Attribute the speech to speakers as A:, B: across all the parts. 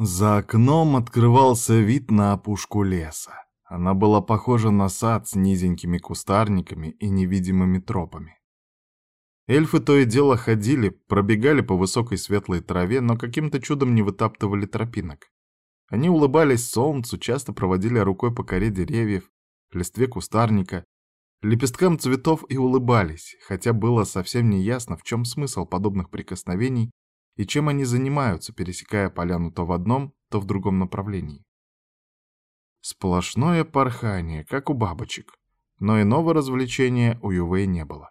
A: За окном открывался вид на опушку леса. Она была похожа на сад с низенькими кустарниками и невидимыми тропами. Эльфы то и дело ходили, пробегали по высокой светлой траве, но каким-то чудом не вытаптывали тропинок. Они улыбались солнцу, часто проводили рукой по коре деревьев, листве кустарника, лепесткам цветов и улыбались, хотя было совсем неясно, в чем смысл подобных прикосновений и чем они занимаются, пересекая поляну то в одном, то в другом направлении. Сплошное порхание, как у бабочек, но иного развлечения у Ювей не было.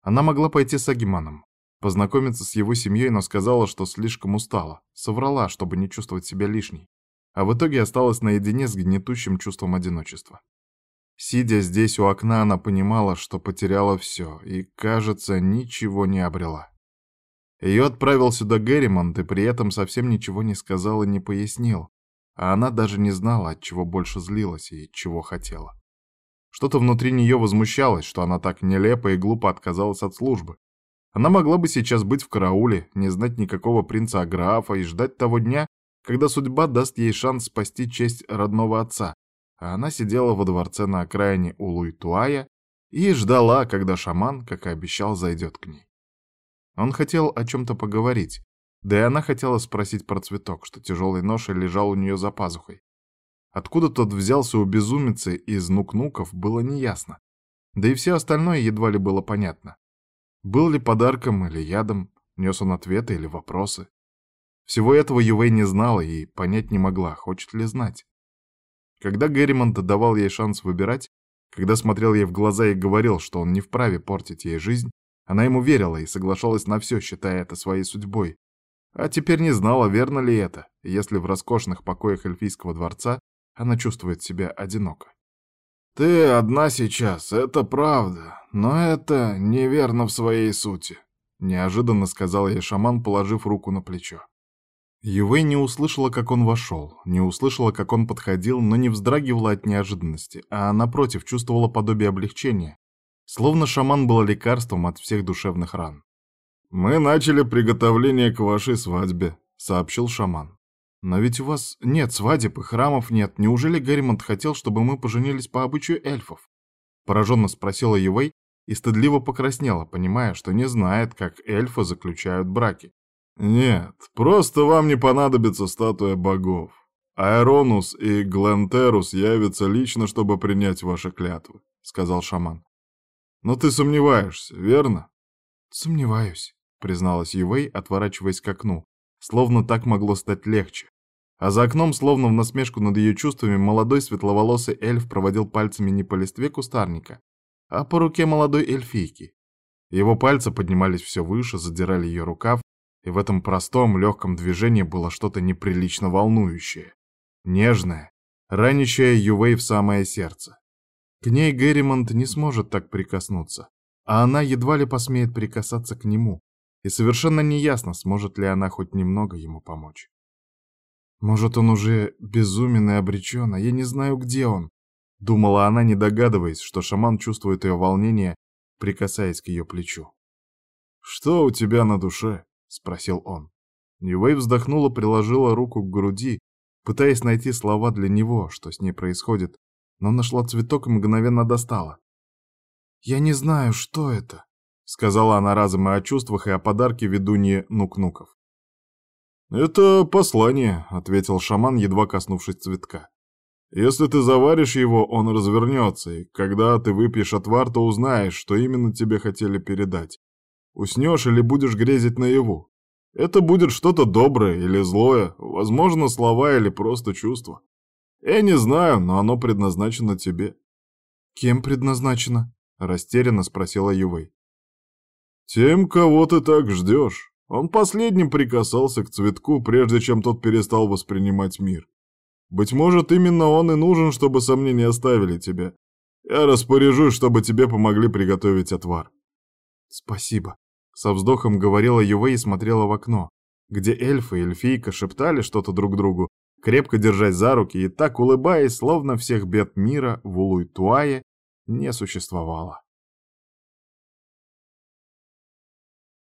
A: Она могла пойти с Агиманом, познакомиться с его семьей, но сказала, что слишком устала, соврала, чтобы не чувствовать себя лишней, а в итоге осталась наедине с гнетущим чувством одиночества. Сидя здесь у окна, она понимала, что потеряла все и, кажется, ничего не обрела. Ее отправил сюда Герримонт и при этом совсем ничего не сказал и не пояснил, а она даже не знала, от чего больше злилась и чего хотела. Что-то внутри нее возмущалось, что она так нелепо и глупо отказалась от службы. Она могла бы сейчас быть в карауле, не знать никакого принца Аграфа и ждать того дня, когда судьба даст ей шанс спасти честь родного отца. А она сидела во дворце на окраине Улуйтуая и ждала, когда шаман, как и обещал, зайдет к ней. Он хотел о чем-то поговорить, да и она хотела спросить про цветок, что тяжелый нож лежал у нее за пазухой. Откуда тот взялся у безумицы из нук-нуков, было неясно. Да и все остальное едва ли было понятно. Был ли подарком или ядом, нес он ответы или вопросы. Всего этого Ювей не знала и понять не могла, хочет ли знать. Когда Герримонт давал ей шанс выбирать, когда смотрел ей в глаза и говорил, что он не вправе портить ей жизнь, она ему верила и соглашалась на все, считая это своей судьбой. А теперь не знала, верно ли это, если в роскошных покоях эльфийского дворца она чувствует себя одиноко.
B: «Ты одна сейчас, это правда, но это неверно в своей сути», — неожиданно сказал ей шаман, положив руку на плечо.
A: Ювей не услышала, как он вошел, не услышала, как он подходил, но не вздрагивала от неожиданности, а напротив чувствовала подобие облегчения, Словно шаман был лекарством от всех душевных ран.
B: «Мы начали приготовление к вашей свадьбе», — сообщил шаман.
A: «Но ведь у вас нет свадеб и храмов нет. Неужели Герримонт хотел, чтобы мы поженились по обычаю эльфов?» Пораженно спросила Ювей и стыдливо покраснела, понимая, что не знает, как эльфы заключают браки.
B: «Нет, просто вам не понадобится статуя богов. Аэронус и Глентерус явятся лично, чтобы принять ваши клятвы», — сказал шаман. Но ты сомневаешься, верно?
A: Сомневаюсь, призналась Ювей, отворачиваясь к окну. Словно так могло стать легче. А за окном, словно в насмешку над ее чувствами, молодой светловолосый эльф проводил пальцами не по листве кустарника, а по руке молодой эльфийки. Его пальцы поднимались все выше, задирали ее рукав, и в этом простом, легком движении было что-то неприлично волнующее. Нежное, ранящее Ювей в самое сердце. К ней Герримонт не сможет так прикоснуться, а она едва ли посмеет прикасаться к нему, и совершенно неясно, сможет ли она хоть немного ему помочь. Может, он уже безумен и обречен, а я не знаю, где он, думала она, не догадываясь, что шаман чувствует ее волнение, прикасаясь к ее плечу.
B: «Что у тебя на душе?» — спросил он.
A: Ньюэй вздохнула, приложила руку к груди, пытаясь найти слова для него, что с ней происходит, но нашла цветок и мгновенно достала. «Я не знаю, что это», — сказала она разом и о чувствах, и о подарке ведунье Нук-Нуков.
B: «Это послание», — ответил шаман, едва коснувшись цветка. «Если ты заваришь его, он развернется, и когда ты выпьешь отвар, то узнаешь, что именно тебе хотели передать. Уснешь или будешь грезить наяву. Это будет что-то доброе или злое, возможно, слова или просто чувства. Я не знаю, но оно предназначено тебе.
A: Кем предназначено? Растерянно спросила Ювей.
B: Тем, кого ты так ждешь. Он последним прикасался к цветку, прежде чем тот перестал воспринимать мир. Быть может, именно он и нужен, чтобы сомнения оставили тебя. Я распоряжусь, чтобы тебе помогли приготовить отвар.
A: Спасибо. Со вздохом говорила Ювей и смотрела в окно, где эльфы и эльфийка шептали что-то друг другу, крепко держась за руки и так улыбаясь, словно всех бед мира в Улуй-Туае не существовало.